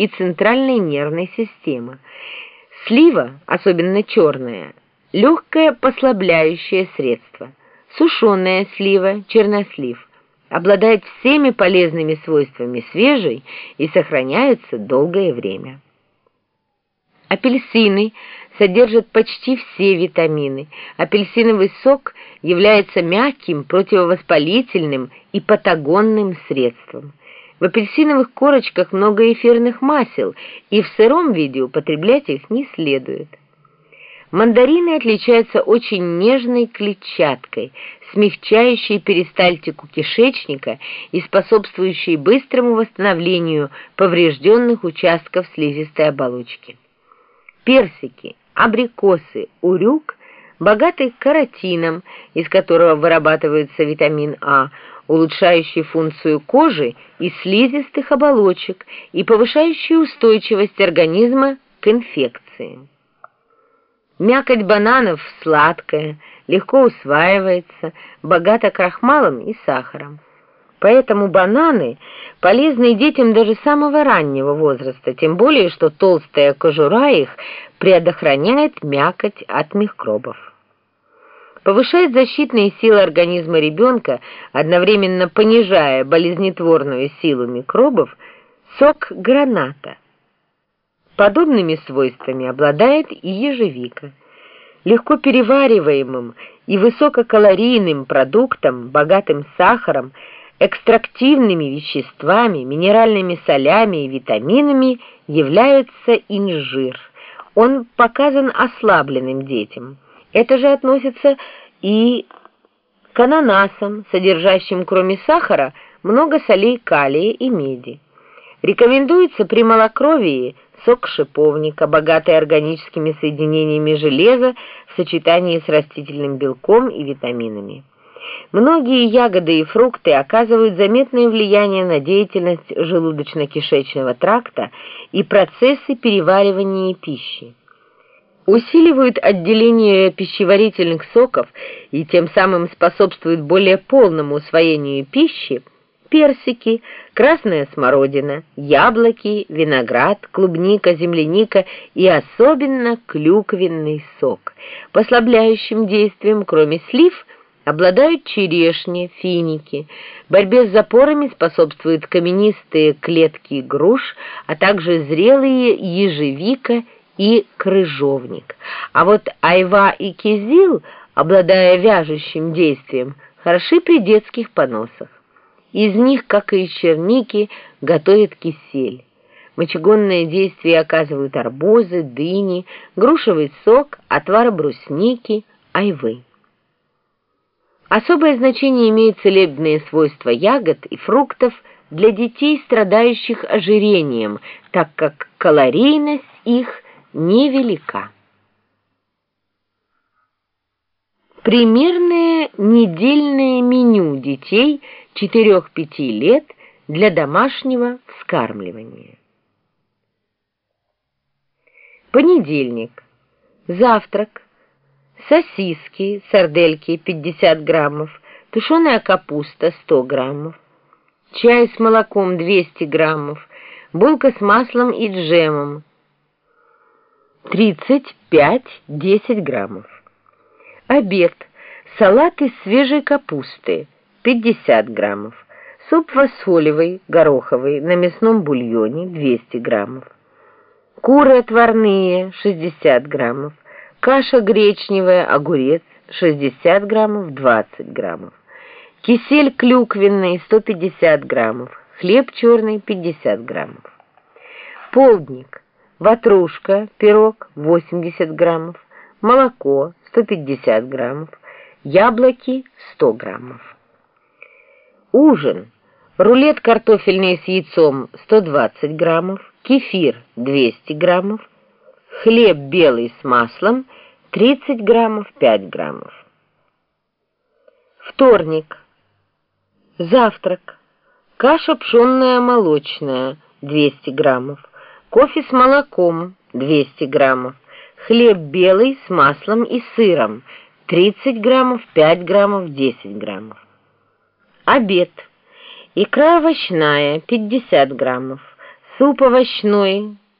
и центральной нервной системы. Слива, особенно черная, легкое послабляющее средство. Сушеная слива, чернослив, обладает всеми полезными свойствами свежей и сохраняется долгое время. Апельсины содержат почти все витамины. Апельсиновый сок является мягким, противовоспалительным и патагонным средством. В апельсиновых корочках много эфирных масел, и в сыром виде употреблять их не следует. Мандарины отличаются очень нежной клетчаткой, смягчающей перистальтику кишечника и способствующей быстрому восстановлению поврежденных участков слизистой оболочки персики, абрикосы, урюк богаты каротином, из которого вырабатывается витамин А, улучшающий функцию кожи и слизистых оболочек и повышающий устойчивость организма к инфекции. Мякоть бананов сладкая, легко усваивается, богата крахмалом и сахаром. Поэтому бананы полезны детям даже самого раннего возраста, тем более, что толстая кожура их предохраняет мякоть от микробов. Повышает защитные силы организма ребенка, одновременно понижая болезнетворную силу микробов, сок граната. Подобными свойствами обладает и ежевика. Легко перевариваемым и высококалорийным продуктом, богатым сахаром, экстрактивными веществами, минеральными солями и витаминами является инжир. Он показан ослабленным детям. Это же относится и к ананасам, содержащим кроме сахара много солей калия и меди. Рекомендуется при малокровии сок шиповника, богатый органическими соединениями железа в сочетании с растительным белком и витаминами. Многие ягоды и фрукты оказывают заметное влияние на деятельность желудочно-кишечного тракта и процессы переваривания пищи. Усиливают отделение пищеварительных соков и тем самым способствуют более полному усвоению пищи персики, красная смородина, яблоки, виноград, клубника, земляника и особенно клюквенный сок. Послабляющим действием, кроме слив – обладают черешни, финики. Борьбе с запорами способствуют каменистые клетки груш, а также зрелые ежевика и крыжовник. А вот айва и кизил, обладая вяжущим действием, хороши при детских поносах. Из них, как и черники, готовят кисель. Мочегонное действие оказывают арбузы, дыни, грушевый сок, отвар брусники, айвы. Особое значение имеют целебные свойства ягод и фруктов для детей, страдающих ожирением, так как калорийность их невелика. Примерное недельное меню детей 4-5 лет для домашнего вскармливания. Понедельник. Завтрак сосиски, сардельки 50 граммов, тушеная капуста 100 граммов, чай с молоком 200 граммов, булка с маслом и джемом 35-10 граммов. Обед. Салат из свежей капусты 50 граммов. Суп фасолевый, гороховый, на мясном бульоне 200 граммов. Куры отварные 60 граммов. Каша гречневая, огурец 60 граммов, 20 граммов. Кисель клюквенный 150 граммов. Хлеб черный 50 граммов. Полдник. Ватрушка, пирог 80 граммов. Молоко 150 граммов. Яблоки 100 граммов. Ужин. Рулет картофельный с яйцом 120 граммов. Кефир 200 граммов хлеб белый с маслом 30 граммов 5 граммов. Вторник. Завтрак. Каша пшенная молочная 200 граммов. Кофе с молоком 200 граммов. Хлеб белый с маслом и сыром 30 граммов, 5 граммов, 10 граммов. Обед. Икра овощная 50 граммов суп овощной